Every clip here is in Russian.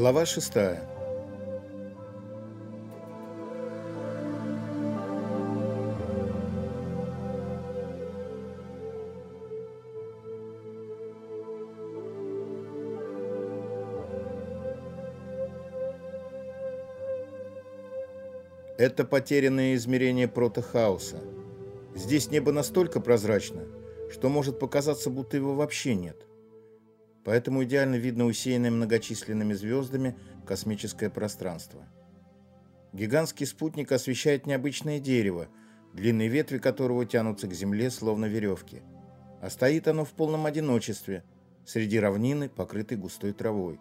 Глава шестая. Это потерянное измерение протохаоса. Здесь небо настолько прозрачно, что может показаться, будто его вообще нет. Поэтому идеально видно усеянное многочисленными звездами космическое пространство. Гигантский спутник освещает необычное дерево, длинные ветви которого тянутся к Земле, словно веревки. А стоит оно в полном одиночестве, среди равнины, покрытой густой травой.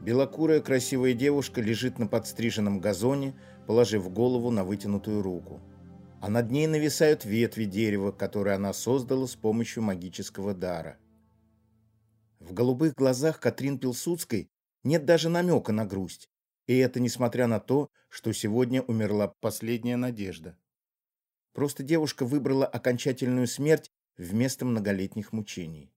Белокурая красивая девушка лежит на подстриженном газоне, положив голову на вытянутую руку. А над ней нависают ветви дерева, которые она создала с помощью магического дара – в голубых глазах Катрин Пилсудской нет даже намека на грусть. И это несмотря на то, что сегодня умерла последняя надежда. Просто девушка выбрала окончательную смерть вместо многолетних мучений.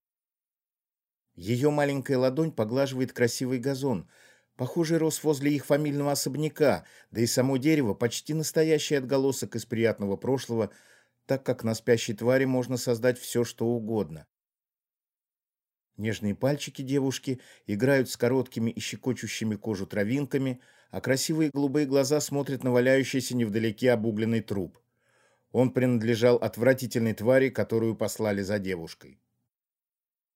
Ее маленькая ладонь поглаживает красивый газон, похожий рос возле их фамильного особняка, да и само дерево почти настоящий отголосок из приятного прошлого, так как на спящей твари можно создать все, что угодно. Нежные пальчики девушки играют с короткими и щекочущими кожу травинками, а красивые голубые глаза смотрят на валяющийся невдалеке обугленный труп. Он принадлежал отвратительной твари, которую послали за девушкой.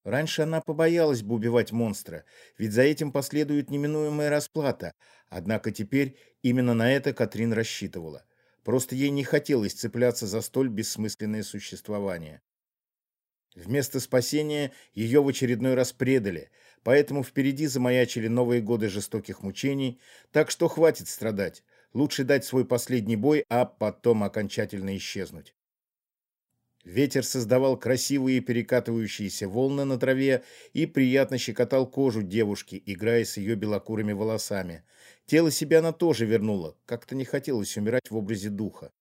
Раньше она побоялась бы убивать монстра, ведь за этим последует неминуемая расплата, однако теперь именно на это Катрин рассчитывала. Просто ей не хотелось цепляться за столь бессмысленное существование. Вместо спасения ее в очередной раз предали, поэтому впереди замаячили новые годы жестоких мучений, так что хватит страдать. Лучше дать свой последний бой, а потом окончательно исчезнуть. Ветер создавал красивые перекатывающиеся волны на траве и приятно щекотал кожу девушки, играя с ее белокурыми волосами. Тело себя она тоже вернула, как-то не хотелось умирать в образе духа.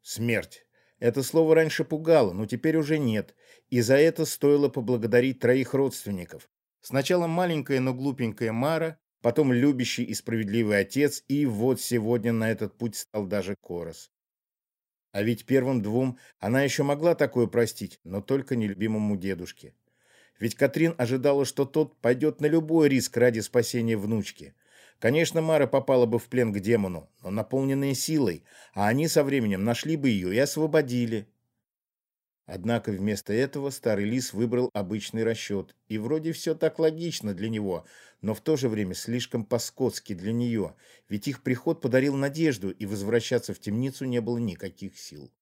Смерть. Это слово раньше пугало, но теперь уже нет, и за это стоило поблагодарить троих родственников. Сначала маленькая, но глупенькая Мара, потом любящий и справедливый отец, и вот сегодня на этот путь стал даже Корос. А ведь первым двум она еще могла такое простить, но только нелюбимому дедушке. Ведь Катрин ожидала, что тот пойдет на любой риск ради спасения внучки. Конечно, Мара попала бы в плен к демону, но наполненная силой, а они со временем нашли бы ее и освободили. Однако вместо этого старый лис выбрал обычный расчет, и вроде все так логично для него, но в то же время слишком по-скотски для нее, ведь их приход подарил надежду, и возвращаться в темницу не было никаких сил.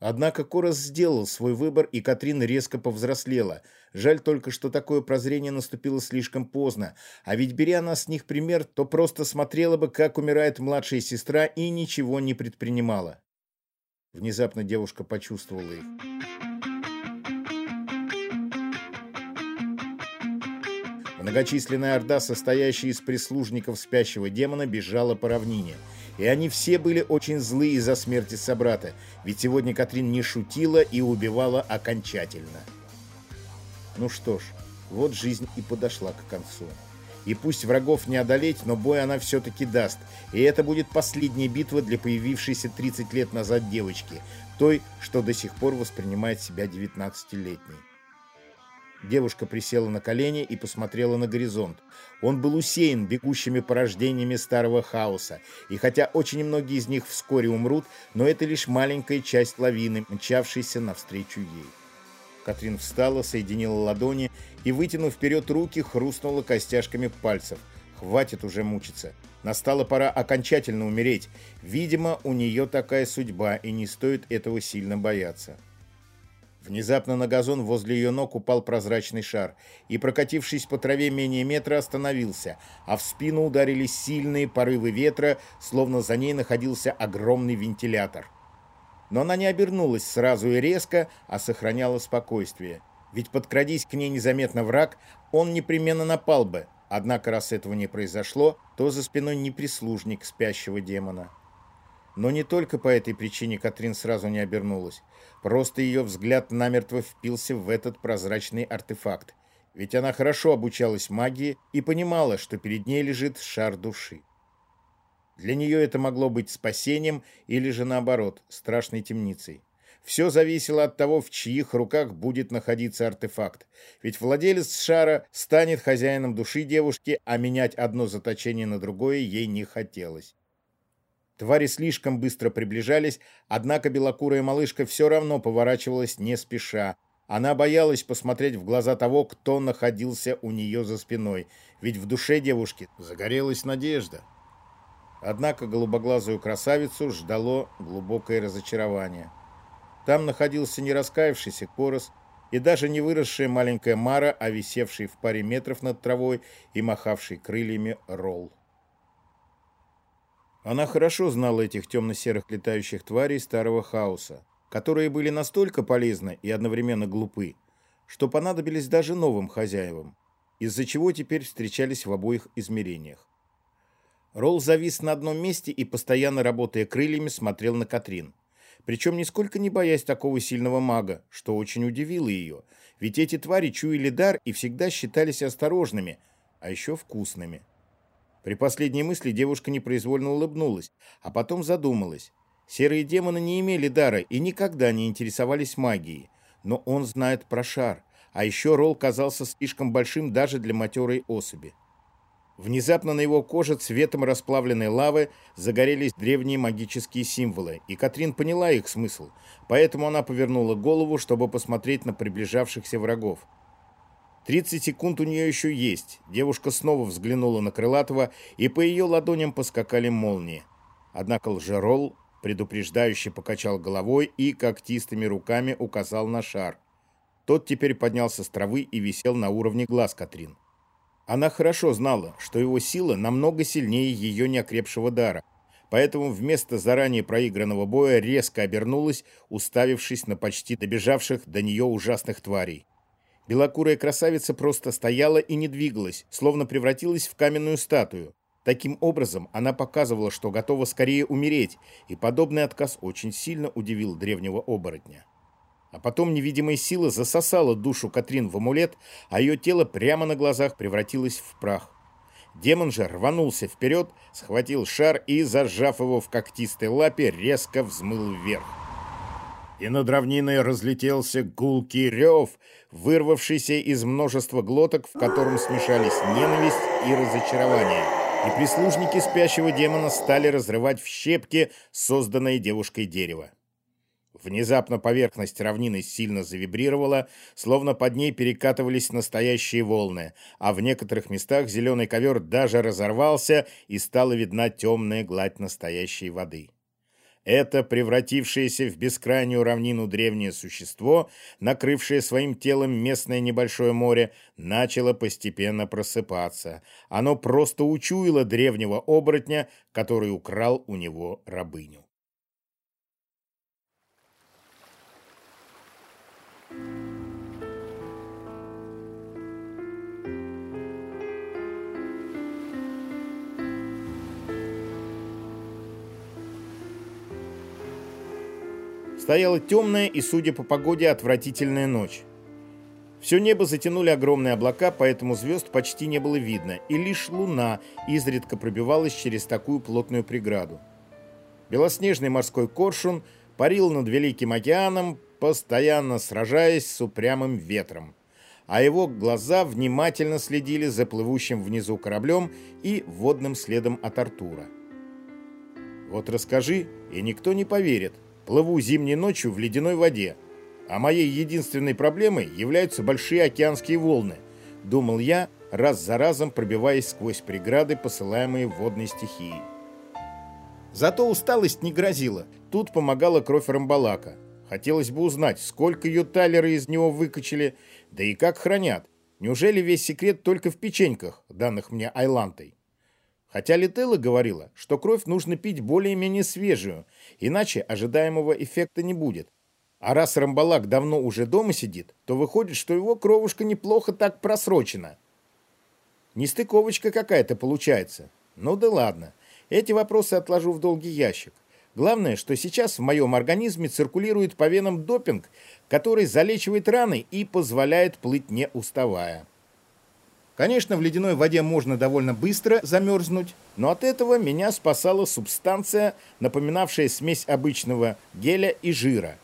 Однако Корос сделал свой выбор, и Катрин резко повзрослела. Жаль только, что такое прозрение наступило слишком поздно. А ведь, беря она с них пример, то просто смотрела бы, как умирает младшая сестра, и ничего не предпринимала. Внезапно девушка почувствовала их. Многочисленная орда, состоящая из прислужников спящего демона, бежала по равнине – и они все были очень злы из-за смерти собрата, ведь сегодня Катрин не шутила и убивала окончательно. Ну что ж, вот жизнь и подошла к концу. И пусть врагов не одолеть, но бой она все-таки даст. И это будет последняя битва для появившейся 30 лет назад девочки, той, что до сих пор воспринимает себя 19-летней. Девушка присела на колени и посмотрела на горизонт. Он был усеян бегущими порождениями старого хаоса, и хотя очень многие из них вскоре умрут, но это лишь маленькая часть лавины, мчавшейся навстречу ей. Катрин встала, соединила ладони и, вытянув вперед руки, хрустнула костяшками пальцев. Хватит уже мучиться. Настала пора окончательно умереть. Видимо, у нее такая судьба, и не стоит этого сильно бояться. Внезапно на газон возле ее ног упал прозрачный шар и, прокатившись по траве менее метра, остановился, а в спину ударились сильные порывы ветра, словно за ней находился огромный вентилятор. Но она не обернулась сразу и резко, а сохраняла спокойствие. Ведь подкрадись к ней незаметно враг, он непременно напал бы. Однако, раз этого не произошло, то за спиной не прислужник спящего демона. Но не только по этой причине Катрин сразу не обернулась. Просто ее взгляд намертво впился в этот прозрачный артефакт. ведь она хорошо обучалась магии и понимала, что перед ней лежит шар души. Для нее это могло быть спасением или же наоборот, страшной темницей. Все зависело от того, в чьих руках будет находиться артефакт. Ведь владелец шара станет хозяином души девушки, а менять одно заточение на другое ей не хотелось. Твари слишком быстро приближались, однако белокурая малышка все равно поворачивалась не спеша. Она боялась посмотреть в глаза того, кто находился у нее за спиной, ведь в душе девушки загорелась надежда. Однако голубоглазую красавицу ждало глубокое разочарование. Там находился не раскаявшийся Корос и даже не выросшая маленькая Мара, а висевший в паре метров над травой и махавший крыльями Ролл. Она хорошо знала этих темно-серых летающих тварей старого хаоса, которые были настолько полезны и одновременно глупы, что понадобились даже новым хозяевам, из-за чего теперь встречались в обоих измерениях. Ролл завис на одном месте и, постоянно работая крыльями, смотрел на Катрин. Причем нисколько не боясь такого сильного мага, что очень удивило ее, ведь эти твари чуяли дар и всегда считались осторожными, а еще вкусными. При последней мысли девушка непроизвольно улыбнулась, а потом задумалась. Серые демоны не имели дара и никогда не интересовались магией, но он знает про шар, а еще Ролл казался слишком большим даже для матерой особи. Внезапно на его коже цветом расплавленной лавы загорелись древние магические символы, и Катрин поняла их смысл, поэтому она повернула голову, чтобы посмотреть на приближавшихся врагов. 30 секунд у нее еще есть. Девушка снова взглянула на Крылатого, и по ее ладоням поскакали молнии. Однако лжерол предупреждающе покачал головой и когтистыми руками указал на шар. Тот теперь поднялся с травы и висел на уровне глаз Катрин. Она хорошо знала, что его сила намного сильнее ее неокрепшего дара, поэтому вместо заранее проигранного боя резко обернулась, уставившись на почти добежавших до нее ужасных тварей. Белокурая красавица просто стояла и не двигалась, словно превратилась в каменную статую. Таким образом, она показывала, что готова скорее умереть, и подобный отказ очень сильно удивил древнего оборотня. А потом невидимая сила засосала душу Катрин в амулет, а ее тело прямо на глазах превратилось в прах. Демон же рванулся вперед, схватил шар и, зажав его в когтистой лапе, резко взмыл вверх. И над равниной разлетелся гулкий рев, вырвавшийся из множества глоток, в котором смешались ненависть и разочарование. И прислужники спящего демона стали разрывать в щепки созданное девушкой дерево. Внезапно поверхность равнины сильно завибрировала, словно под ней перекатывались настоящие волны, а в некоторых местах зеленый ковер даже разорвался и стала видна темная гладь настоящей воды. Это превратившееся в бескрайнюю равнину древнее существо, накрывшее своим телом местное небольшое море, начало постепенно просыпаться. Оно просто учуяло древнего оборотня, который украл у него рабыню. Стояла темная и, судя по погоде, отвратительная ночь. Все небо затянули огромные облака, поэтому звезд почти не было видно, и лишь луна изредка пробивалась через такую плотную преграду. Белоснежный морской коршун парил над Великим океаном, постоянно сражаясь с упрямым ветром, а его глаза внимательно следили за плывущим внизу кораблем и водным следом от Артура. Вот расскажи, и никто не поверит, Плыву зимней ночью в ледяной воде, а моей единственной проблемой являются большие океанские волны, думал я, раз за разом пробиваясь сквозь преграды, посылаемые водной стихией. Зато усталость не грозила. Тут помогала кровь Рамбалака. Хотелось бы узнать, сколько ее талеры из него выкачали, да и как хранят. Неужели весь секрет только в печеньках, данных мне Айлантой? Хотя Лителла говорила, что кровь нужно пить более-менее свежую, иначе ожидаемого эффекта не будет. А раз Рамбалак давно уже дома сидит, то выходит, что его кровушка неплохо так просрочена. Нестыковочка какая-то получается. Ну да ладно, эти вопросы отложу в долгий ящик. Главное, что сейчас в моем организме циркулирует по венам допинг, который залечивает раны и позволяет плыть не уставая. Конечно, в ледяной воде можно довольно быстро замерзнуть, но от этого меня спасала субстанция, напоминавшая смесь обычного геля и жира.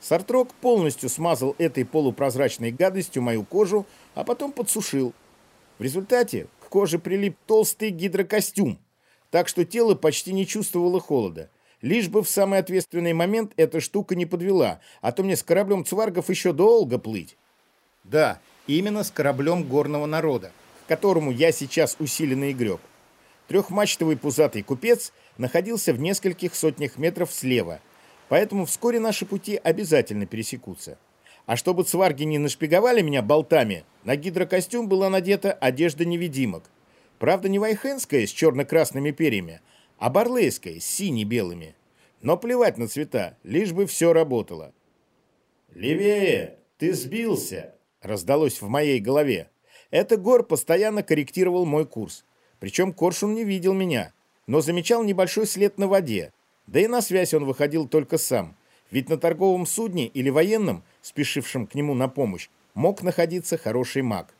Сартрок полностью смазал этой полупрозрачной гадостью мою кожу, а потом подсушил. В результате к коже прилип толстый гидрокостюм, так что тело почти не чувствовало холода. Лишь бы в самый ответственный момент эта штука не подвела, а то мне с кораблем цваргов еще долго плыть. Да, именно с кораблем горного народа, которому я сейчас усиленно и. Трехмачтовый пузатый купец находился в нескольких сотнях метров слева, поэтому вскоре наши пути обязательно пересекутся. А чтобы цварги не нашпиговали меня болтами, на гидрокостюм была надета одежда невидимок. Правда, не вайхенская с черно-красными перьями, а барлейская с сине-белыми. Но плевать на цвета, лишь бы все работало. «Левее! Ты сбился!» Раздалось в моей голове. Это Гор постоянно корректировал мой курс. Причем Коршун не видел меня, но замечал небольшой след на воде. Да и на связь он выходил только сам. Ведь на торговом судне или военном, спешившем к нему на помощь, мог находиться хороший маг.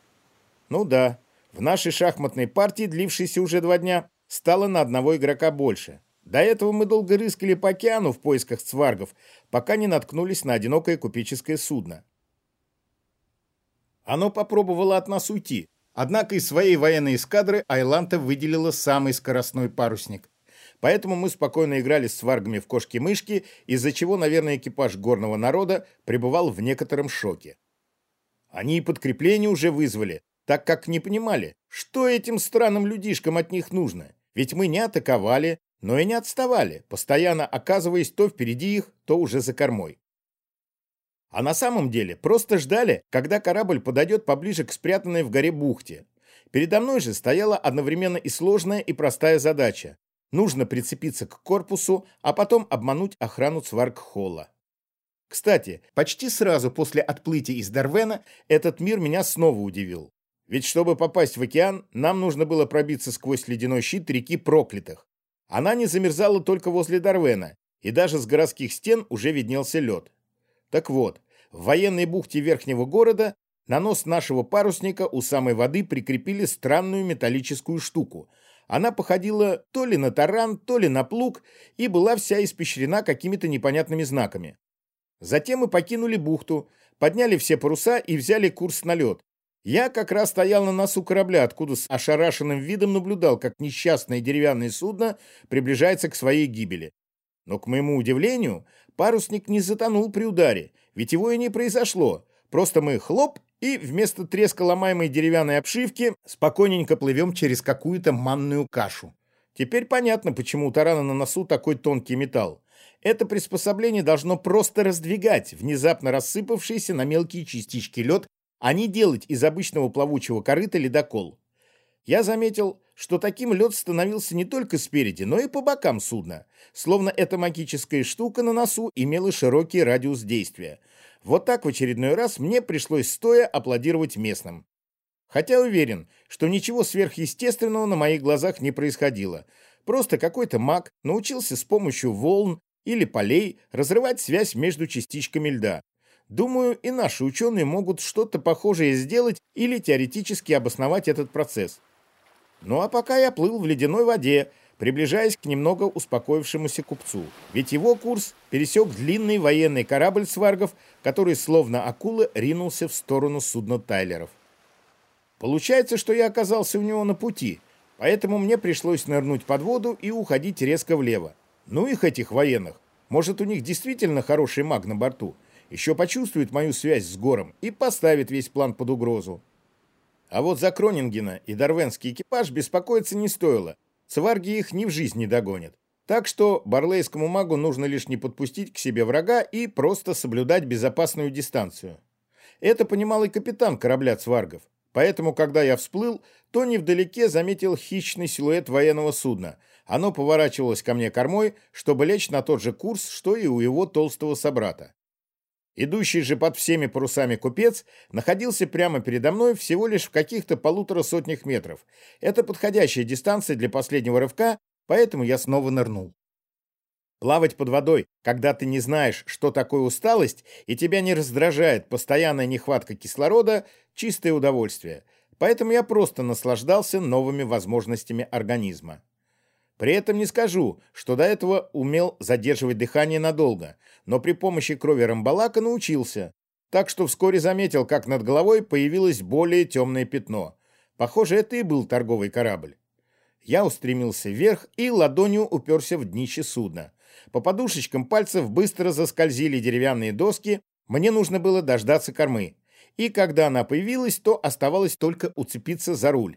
Ну да, в нашей шахматной партии, длившейся уже два дня, стало на одного игрока больше. До этого мы долго рыскали по океану в поисках цваргов, пока не наткнулись на одинокое купеческое судно. Оно попробовало от нас уйти, однако из своей военной эскадры Айланта выделила самый скоростной парусник. Поэтому мы спокойно играли с сваргами в кошки-мышки, из-за чего, наверное, экипаж горного народа пребывал в некотором шоке. Они и подкрепление уже вызвали, так как не понимали, что этим странным людишкам от них нужно. Ведь мы не атаковали, но и не отставали, постоянно оказываясь то впереди их, то уже за кормой. А на самом деле просто ждали, когда корабль подойдет поближе к спрятанной в горе бухте. Передо мной же стояла одновременно и сложная, и простая задача. Нужно прицепиться к корпусу, а потом обмануть охрану Цваргхолла. Кстати, почти сразу после отплытия из Дарвена этот мир меня снова удивил. Ведь чтобы попасть в океан, нам нужно было пробиться сквозь ледяной щит реки Проклятых. Она не замерзала только возле Дарвена, и даже с городских стен уже виднелся лед. Так вот, в военной бухте верхнего города на нос нашего парусника у самой воды прикрепили странную металлическую штуку. Она походила то ли на таран, то ли на плуг и была вся испещрена какими-то непонятными знаками. Затем мы покинули бухту, подняли все паруса и взяли курс на лед. Я как раз стоял на носу корабля, откуда с ошарашенным видом наблюдал, как несчастное деревянное судно приближается к своей гибели. Но, к моему удивлению, парусник не затонул при ударе, ведь его и не произошло. Просто мы хлоп, и вместо треска ломаемой деревянной обшивки спокойненько плывем через какую-то манную кашу. Теперь понятно, почему у тарана на носу такой тонкий металл. Это приспособление должно просто раздвигать внезапно рассыпавшийся на мелкие частички лед, а не делать из обычного плавучего корыта ледокол. Я заметил, что таким лед становился не только спереди, но и по бокам судна, словно эта магическая штука на носу имела широкий радиус действия. Вот так в очередной раз мне пришлось стоя аплодировать местным. Хотя уверен, что ничего сверхъестественного на моих глазах не происходило. Просто какой-то маг научился с помощью волн или полей разрывать связь между частичками льда. Думаю, и наши ученые могут что-то похожее сделать или теоретически обосновать этот процесс. Ну а пока я плыл в ледяной воде, приближаясь к немного успокоившемуся купцу. Ведь его курс пересек длинный военный корабль сваргов, который словно акула ринулся в сторону судна Тайлеров. Получается, что я оказался у него на пути, поэтому мне пришлось нырнуть под воду и уходить резко влево. Ну их этих военных. Может, у них действительно хороший маг на борту. Еще почувствует мою связь с Гором и поставит весь план под угрозу. А вот за Кронингена и дарвенский экипаж беспокоиться не стоило. Цварги их ни в жизнь не догонят. Так что барлейскому магу нужно лишь не подпустить к себе врага и просто соблюдать безопасную дистанцию. Это понимал и капитан корабля цваргов. Поэтому, когда я всплыл, то невдалеке заметил хищный силуэт военного судна. Оно поворачивалось ко мне кормой, чтобы лечь на тот же курс, что и у его толстого собрата. Идущий же под всеми парусами купец находился прямо передо мной всего лишь в каких-то полутора сотнях метров. Это подходящая дистанция для последнего рывка, поэтому я снова нырнул. Плавать под водой, когда ты не знаешь, что такое усталость, и тебя не раздражает постоянная нехватка кислорода – чистое удовольствие. поэтому я просто наслаждался новыми возможностями организма. При этом не скажу, что до этого умел задерживать дыхание надолго, но при помощи крови рамбалака научился, так что вскоре заметил, как над головой появилось более темное пятно. Похоже, это и был торговый корабль. Я устремился вверх и ладонью уперся в днище судна. По подушечкам пальцев быстро заскользили деревянные доски, мне нужно было дождаться кормы. И когда она появилась, то оставалось только уцепиться за руль.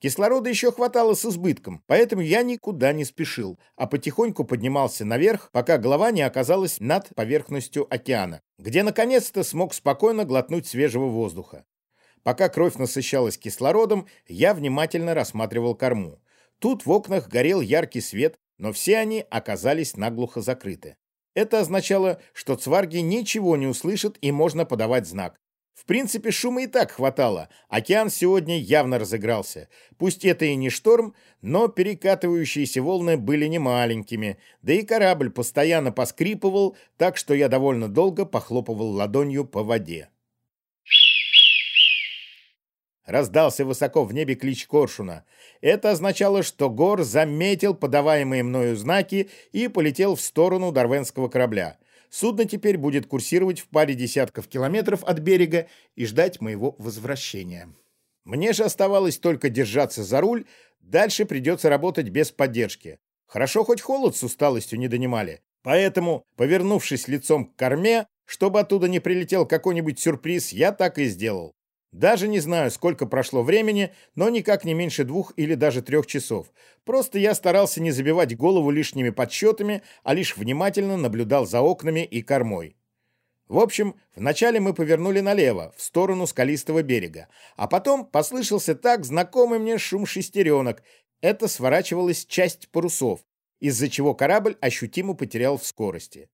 Кислорода еще хватало с избытком, поэтому я никуда не спешил, а потихоньку поднимался наверх, пока голова не оказалась над поверхностью океана, где наконец-то смог спокойно глотнуть свежего воздуха. Пока кровь насыщалась кислородом, я внимательно рассматривал корму. Тут в окнах горел яркий свет, но все они оказались наглухо закрыты. Это означало, что цварги ничего не услышат и можно подавать знак. В принципе, шума и так хватало. Океан сегодня явно разыгрался. Пусть это и не шторм, но перекатывающиеся волны были не маленькими, да и корабль постоянно поскрипывал, так что я довольно долго похлопывал ладонью по воде. Раздался высоко в небе клич коршуна. Это означало, что Гор заметил подаваемые мною знаки и полетел в сторону дарвенского корабля. Судно теперь будет курсировать в паре десятков километров от берега и ждать моего возвращения. Мне же оставалось только держаться за руль, дальше придется работать без поддержки. Хорошо, хоть холод с усталостью не донимали. Поэтому, повернувшись лицом к корме, чтобы оттуда не прилетел какой-нибудь сюрприз, я так и сделал. Даже не знаю, сколько прошло времени, но никак не меньше двух или даже трех часов. Просто я старался не забивать голову лишними подсчетами, а лишь внимательно наблюдал за окнами и кормой. В общем, вначале мы повернули налево, в сторону скалистого берега, а потом послышался так знакомый мне шум шестеренок. Это сворачивалась часть парусов, из-за чего корабль ощутимо потерял в скорости.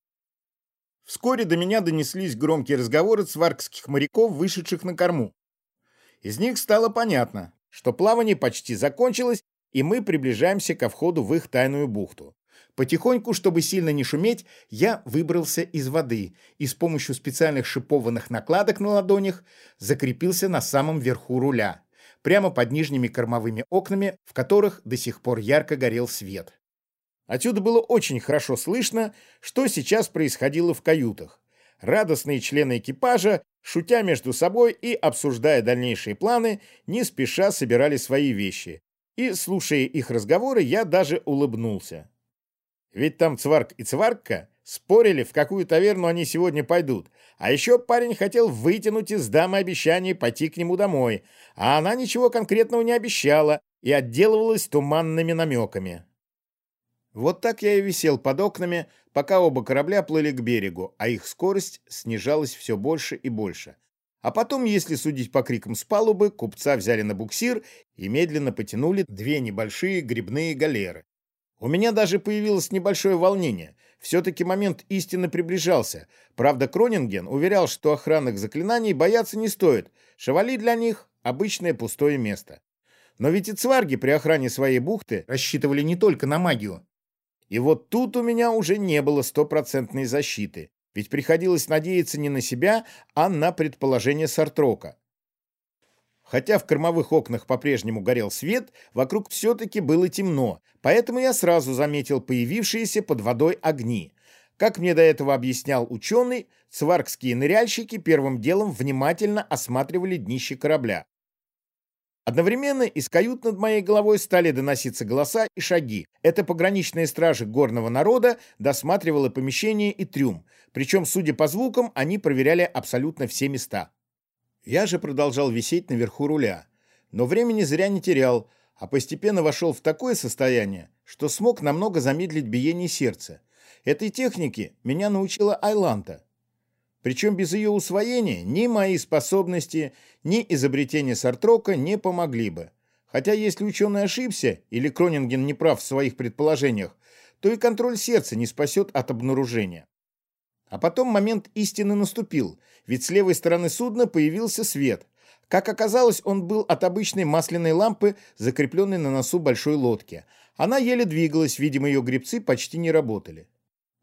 Вскоре до меня донеслись громкие разговоры цваргских моряков, вышедших на корму. Из них стало понятно, что плавание почти закончилось, и мы приближаемся ко входу в их тайную бухту. Потихоньку, чтобы сильно не шуметь, я выбрался из воды и с помощью специальных шипованных накладок на ладонях закрепился на самом верху руля, прямо под нижними кормовыми окнами, в которых до сих пор ярко горел свет. Отсюда было очень хорошо слышно, что сейчас происходило в каютах. Радостные члены экипажа шутя между собой и обсуждая дальнейшие планы, не спеша собирали свои вещи. И, слушая их разговоры, я даже улыбнулся. Ведь там Цварк и Цваркка спорили, в какую таверну они сегодня пойдут. А еще парень хотел вытянуть из дамы обещание пойти к нему домой, а она ничего конкретного не обещала и отделывалась туманными намеками. Вот так я и висел под окнами, пока оба корабля плыли к берегу, а их скорость снижалась все больше и больше. А потом, если судить по крикам с палубы, купца взяли на буксир и медленно потянули две небольшие грибные галеры. У меня даже появилось небольшое волнение. Все-таки момент истины приближался. Правда, Кронинген уверял, что охранных заклинаний бояться не стоит. Шевали для них — обычное пустое место. Но ведь и цварги при охране своей бухты рассчитывали не только на магию. И вот тут у меня уже не было стопроцентной защиты, ведь приходилось надеяться не на себя, а на предположение Сартрока. Хотя в кормовых окнах по-прежнему горел свет, вокруг все-таки было темно, поэтому я сразу заметил появившиеся под водой огни. Как мне до этого объяснял ученый, цваргские ныряльщики первым делом внимательно осматривали днище корабля. Одновременно из кают над моей головой стали доноситься голоса и шаги. Это пограничные стражи горного народа досматривала помещение и трюм. Причем, судя по звукам, они проверяли абсолютно все места. Я же продолжал висеть наверху руля. Но времени зря не терял, а постепенно вошел в такое состояние, что смог намного замедлить биение сердца. Этой технике меня научила Айланта. Причем без ее усвоения ни мои способности, ни изобретения Сартрока не помогли бы. Хотя если ученый ошибся или Кронинген не прав в своих предположениях, то и контроль сердца не спасет от обнаружения. А потом момент истины наступил, ведь с левой стороны судна появился свет. Как оказалось, он был от обычной масляной лампы, закрепленной на носу большой лодки. Она еле двигалась, видимо, ее гребцы почти не работали.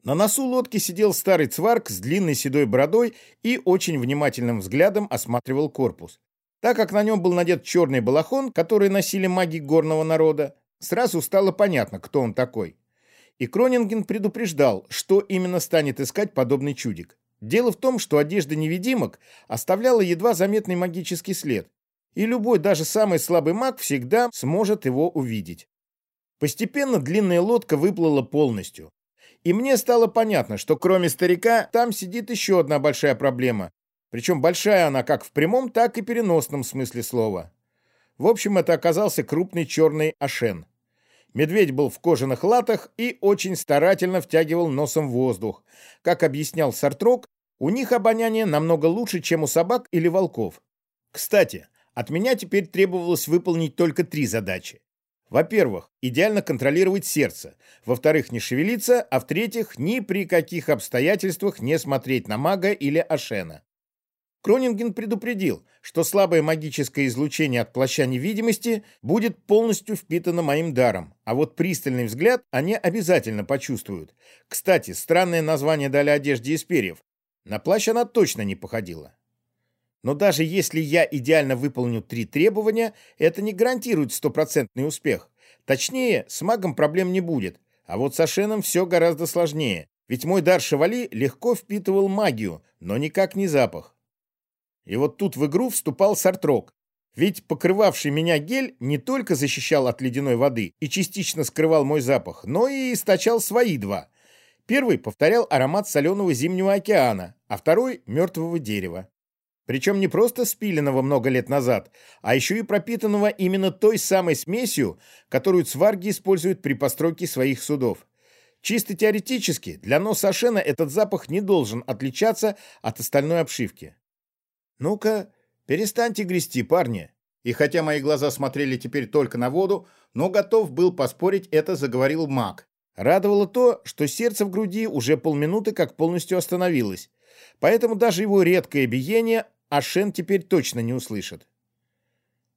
На носу лодки сидел старый цварк с длинной седой бородой и очень внимательным взглядом осматривал корпус. Так как на нем был надет черный балахон, который носили маги горного народа, сразу стало понятно, кто он такой. И Кронинген предупреждал, что именно станет искать подобный чудик. Дело в том, что одежда невидимок оставляла едва заметный магический след, и любой, даже самый слабый маг, всегда сможет его увидеть. Постепенно длинная лодка выплыла полностью. И мне стало понятно, что кроме старика там сидит еще одна большая проблема, причем большая она как в прямом, так и переносном смысле слова. В общем, это оказался крупный черный ашен. Медведь был в кожаных латах и очень старательно втягивал носом воздух. Как объяснял Сартрок, у них обоняние намного лучше, чем у собак или волков. Кстати, от меня теперь требовалось выполнить только три задачи. Во-первых, идеально контролировать сердце. Во-вторых, не шевелиться. А в-третьих, ни при каких обстоятельствах не смотреть на мага или Ашена. Кронинген предупредил, что слабое магическое излучение от плаща невидимости будет полностью впитано моим даром, а вот пристальный взгляд они обязательно почувствуют. Кстати, странное название дали одежде из перьев. На плащ она точно не походила. Но даже если я идеально выполню три требования, это не гарантирует стопроцентный успех. Точнее, с магом проблем не будет. А вот с Ашеном все гораздо сложнее. Ведь мой дар Шевали легко впитывал магию, но никак не запах. И вот тут в игру вступал Сартрок. Ведь покрывавший меня гель не только защищал от ледяной воды и частично скрывал мой запах, но и источал свои два. Первый повторял аромат соленого зимнего океана, а второй — мертвого дерева. Причем не просто спиленного много лет назад, а еще и пропитанного именно той самой смесью, которую цварги используют при постройке своих судов. Чисто теоретически, для носа Ашена этот запах не должен отличаться от остальной обшивки. «Ну-ка, перестаньте грести, парни!» И хотя мои глаза смотрели теперь только на воду, но готов был поспорить, это заговорил маг. Радовало то, что сердце в груди уже полминуты как полностью остановилось, поэтому даже его редкое биение Ашен теперь точно не услышит.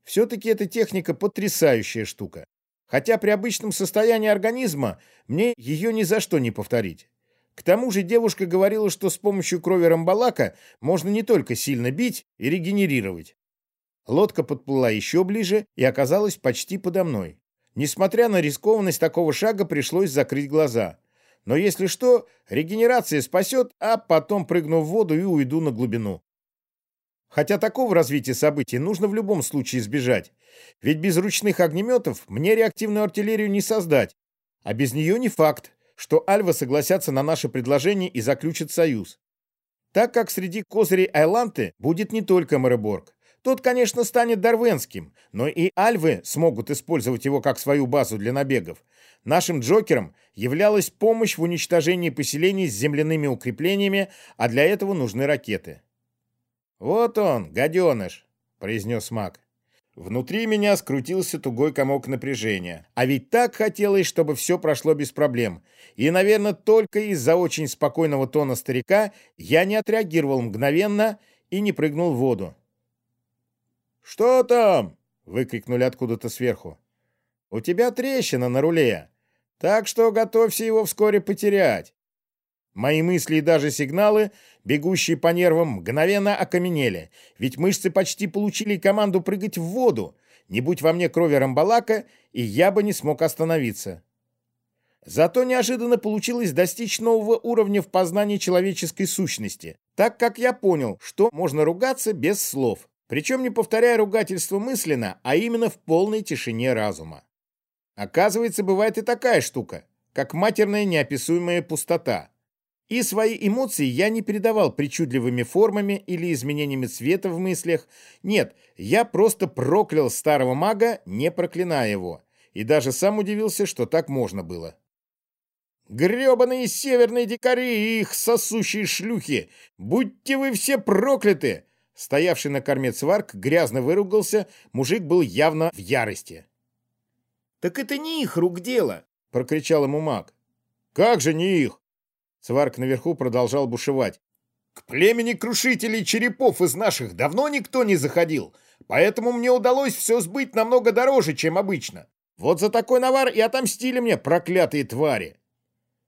Все-таки эта техника потрясающая штука. Хотя при обычном состоянии организма мне ее ни за что не повторить. К тому же девушка говорила, что с помощью крови рамбалака можно не только сильно бить и регенерировать. Лодка подплыла еще ближе и оказалась почти подо мной. Несмотря на рискованность такого шага, пришлось закрыть глаза. Но если что, регенерация спасет, а потом прыгну в воду и уйду на глубину. Хотя такого развития событий нужно в любом случае избежать. Ведь без ручных огнеметов мне реактивную артиллерию не создать. А без нее не факт, что Альва согласятся на наше предложение и заключат союз. Так как среди козырей Айланты будет не только Мореборг. Тот, конечно, станет дарвенским, но и альвы смогут использовать его как свою базу для набегов. Нашим Джокером являлась помощь в уничтожении поселений с земляными укреплениями, а для этого нужны ракеты. «Вот он, гаденыш», — произнес маг. Внутри меня скрутился тугой комок напряжения. А ведь так хотелось, чтобы все прошло без проблем. И, наверное, только из-за очень спокойного тона старика я не отреагировал мгновенно и не прыгнул в воду. «Что там?» — выкрикнули откуда-то сверху. «У тебя трещина на руле, так что готовься его вскоре потерять». Мои мысли и даже сигналы, бегущие по нервам, мгновенно окаменели, ведь мышцы почти получили команду прыгать в воду. Не будь во мне крови рамбалака, и я бы не смог остановиться. Зато неожиданно получилось достичь нового уровня в познании человеческой сущности, так как я понял, что можно ругаться без слов. Причем не повторяя ругательство мысленно, а именно в полной тишине разума. Оказывается, бывает и такая штука, как матерная неописуемая пустота. И свои эмоции я не передавал причудливыми формами или изменениями цвета в мыслях. Нет, я просто проклял старого мага, не проклиная его. И даже сам удивился, что так можно было. «Гребаные северные дикари и их сосущие шлюхи! Будьте вы все прокляты!» Стоявший на корме цварк грязно выругался, мужик был явно в ярости. «Так это не их рук дело!» — прокричал ему маг. «Как же не их?» Цварк наверху продолжал бушевать. «К племени крушителей черепов из наших давно никто не заходил, поэтому мне удалось все сбыть намного дороже, чем обычно. Вот за такой навар и отомстили мне проклятые твари!»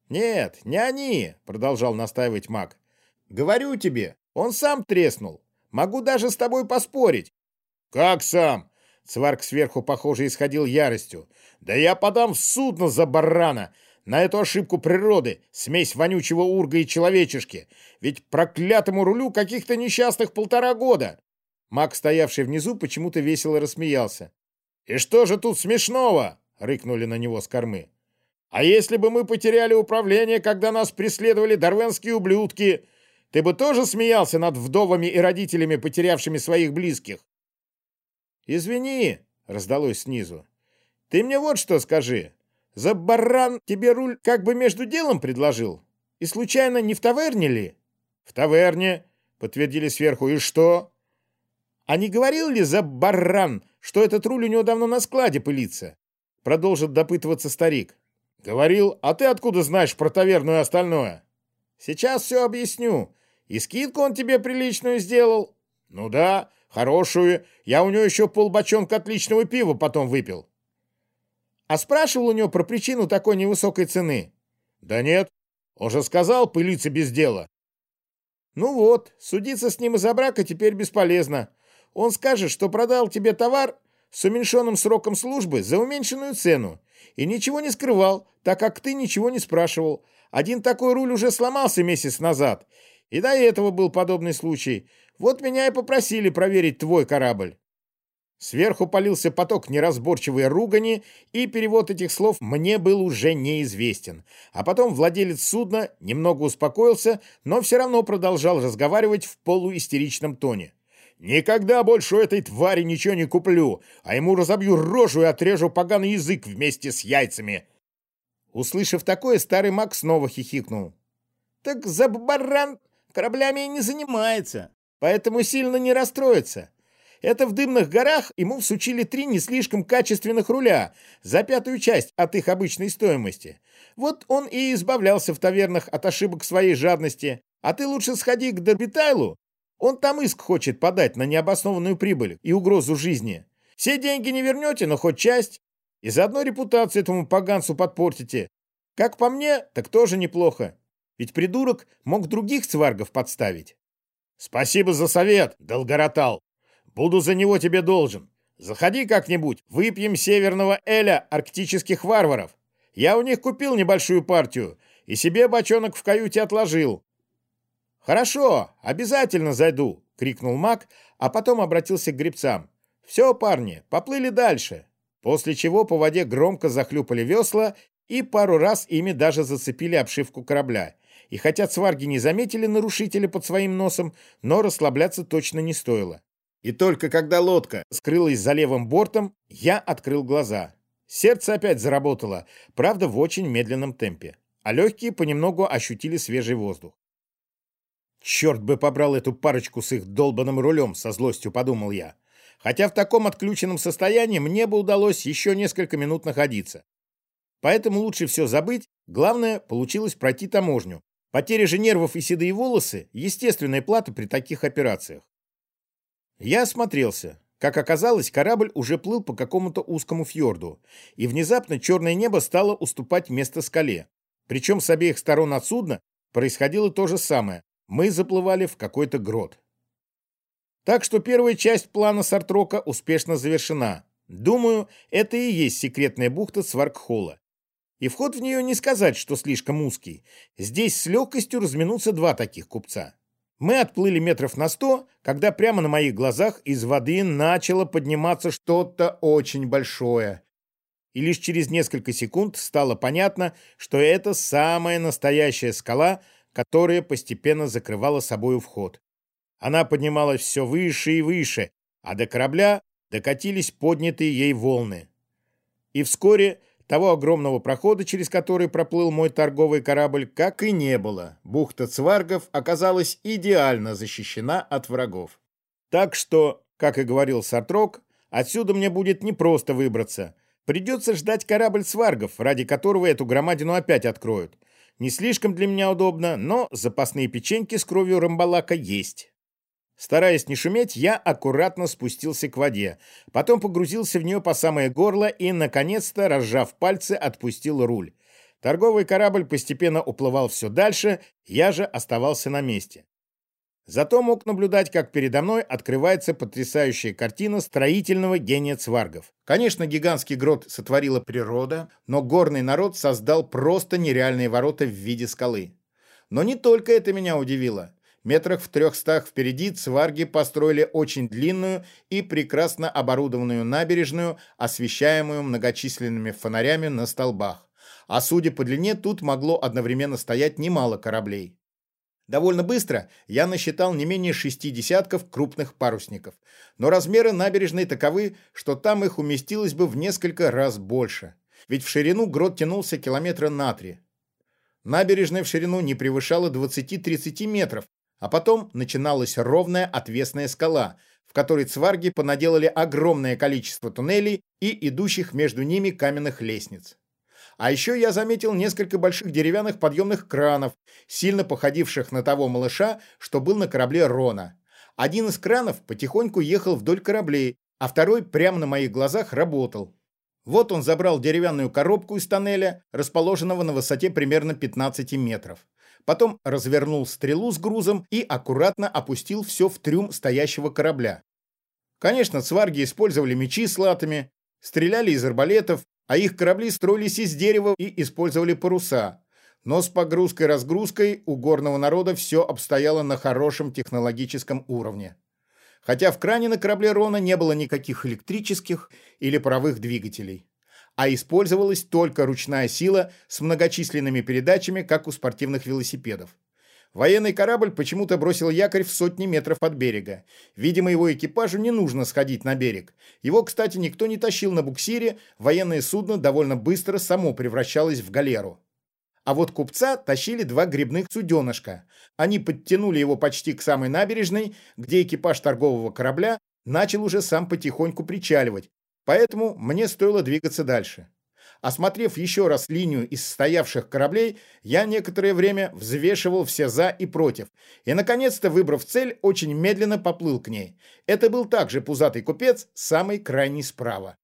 «Нет, не они!» — продолжал настаивать маг. «Говорю тебе, он сам треснул. Могу даже с тобой поспорить. Как сам? Цварк сверху, похоже, исходил яростью. Да я подам в судно за барана! На эту ошибку природы, смесь вонючего урга и человечешки. Ведь проклятому рулю каких-то несчастных полтора года. Маг, стоявший внизу, почему-то весело рассмеялся. «И что же тут смешного?» — рыкнули на него с кормы. «А если бы мы потеряли управление, когда нас преследовали дарвенские ублюдки, ты бы тоже смеялся над вдовами и родителями, потерявшими своих близких?» «Извини», — раздалось снизу. «Ты мне вот что скажи. За баран тебе руль как бы между делом предложил? И случайно не в таверне ли?» «В таверне», — подтвердили сверху. «И что?» «А не говорил ли за баран, что этот руль у него давно на складе пылится?» Продолжит допытываться старик. «Говорил, а ты откуда знаешь про таверну и остальное?» «Сейчас все объясню. И скидку он тебе приличную сделал?» «Ну да, хорошую. Я у него еще полбочонка отличного пива потом выпил». «А спрашивал у него про причину такой невысокой цены?» «Да нет. Он же сказал пылиться без дела». «Ну вот, судиться с ним из-за брака теперь бесполезно. Он скажет, что продал тебе товар с уменьшенным сроком службы за уменьшенную цену и ничего не скрывал, так как ты ничего не спрашивал. Один такой руль уже сломался месяц назад, и до этого был подобный случай. Вот меня и попросили проверить твой корабль». Сверху полился поток неразборчивой ругани, и перевод этих слов мне был уже неизвестен. А потом владелец судна немного успокоился, но все равно продолжал разговаривать в полуистеричном тоне. Никогда больше у этой твари ничего не куплю, а ему разобью рожу и отрежу поганый язык вместе с яйцами. Услышав такое, старый маг снова хихикнул. Так за баран кораблями и не занимается, поэтому сильно не расстроится. Это в дымных горах ему всучили три не слишком качественных руля за пятую часть от их обычной стоимости. Вот он и избавлялся в тавернах от ошибок своей жадности. А ты лучше сходи к Дорбитайлу он там иск хочет подать на необоснованную прибыль и угрозу жизни. Все деньги не вернете, но хоть часть. И заодно репутацию этому поганцу подпортите. Как по мне, так тоже неплохо. Ведь придурок мог других цваргов подставить. Спасибо за совет, Долгоротал. Буду за него тебе должен. Заходи как-нибудь, выпьем северного эля арктических варваров. Я у них купил небольшую партию и себе бочонок в каюте отложил. «Хорошо, обязательно зайду!» — крикнул маг, а потом обратился к гребцам. «Все, парни, поплыли дальше!» После чего по воде громко захлюпали весла и пару раз ими даже зацепили обшивку корабля. И хотя цварги не заметили нарушителя под своим носом, но расслабляться точно не стоило. И только когда лодка скрылась за левым бортом, я открыл глаза. Сердце опять заработало, правда, в очень медленном темпе, а легкие понемногу ощутили свежий воздух. «Черт бы побрал эту парочку с их долбанным рулем!» — со злостью подумал я. Хотя в таком отключенном состоянии мне бы удалось еще несколько минут находиться. Поэтому лучше все забыть, главное, получилось пройти таможню. Потеря же нервов и седые волосы – естественная плата при таких операциях. Я осмотрелся. Как оказалось, корабль уже плыл по какому-то узкому фьорду, и внезапно черное небо стало уступать место скале. Причем с обеих сторон от судна происходило то же самое мы заплывали в какой-то грот. Так что первая часть плана Сартрока успешно завершена. Думаю, это и есть секретная бухта Сваркхола. И вход в нее не сказать, что слишком узкий. Здесь с легкостью разминутся два таких купца. Мы отплыли метров на сто, когда прямо на моих глазах из воды начало подниматься что-то очень большое. И лишь через несколько секунд стало понятно, что это самая настоящая скала – которая постепенно закрывала собою вход. Она поднималась все выше и выше, а до корабля докатились поднятые ей волны. И вскоре того огромного прохода, через который проплыл мой торговый корабль, как и не было. Бухта Цваргов оказалась идеально защищена от врагов. Так что, как и говорил Сартрок, отсюда мне будет непросто выбраться. Придется ждать корабль Цваргов, ради которого эту громадину опять откроют. Не слишком для меня удобно, но запасные печеньки с кровью рамбалака есть. Стараясь не шуметь, я аккуратно спустился к воде, потом погрузился в нее по самое горло и, наконец-то, разжав пальцы, отпустил руль. Торговый корабль постепенно уплывал все дальше, я же оставался на месте. Зато мог наблюдать, как передо мной открывается потрясающая картина строительного гения цваргов. Конечно, гигантский грот сотворила природа, но горный народ создал просто нереальные ворота в виде скалы. Но не только это меня удивило. Метрах в трехстах впереди цварги построили очень длинную и прекрасно оборудованную набережную, освещаемую многочисленными фонарями на столбах. А судя по длине, тут могло одновременно стоять немало кораблей. Довольно быстро я насчитал не менее шести десятков крупных парусников, но размеры набережной таковы, что там их уместилось бы в несколько раз больше. Ведь в ширину грот тянулся километра на три. Набережная в ширину не превышала 20-30 метров, а потом начиналась ровная отвесная скала, в которой цварги понаделали огромное количество туннелей и идущих между ними каменных лестниц. А еще я заметил несколько больших деревянных подъемных кранов, сильно походивших на того малыша, что был на корабле Рона. Один из кранов потихоньку ехал вдоль кораблей, а второй прямо на моих глазах работал. Вот он забрал деревянную коробку из тоннеля, расположенного на высоте примерно 15 метров. Потом развернул стрелу с грузом и аккуратно опустил все в трюм стоящего корабля. Конечно, сварги использовали мечи с латами, стреляли из арбалетов, а их корабли строились из дерева и использовали паруса. Но с погрузкой-разгрузкой у горного народа все обстояло на хорошем технологическом уровне. Хотя в кране на корабле Рона не было никаких электрических или паровых двигателей. А использовалась только ручная сила с многочисленными передачами, как у спортивных велосипедов. Военный корабль почему-то бросил якорь в сотни метров от берега. Видимо, его экипажу не нужно сходить на берег. Его, кстати, никто не тащил на буксире, военное судно довольно быстро само превращалось в галеру. А вот купца тащили два грибных суденышка. Они подтянули его почти к самой набережной, где экипаж торгового корабля начал уже сам потихоньку причаливать, поэтому мне стоило двигаться дальше. Осмотрев еще раз линию из стоявших кораблей, я некоторое время взвешивал все «за» и «против», и, наконец-то, выбрав цель, очень медленно поплыл к ней. Это был также пузатый купец, самый крайний справа.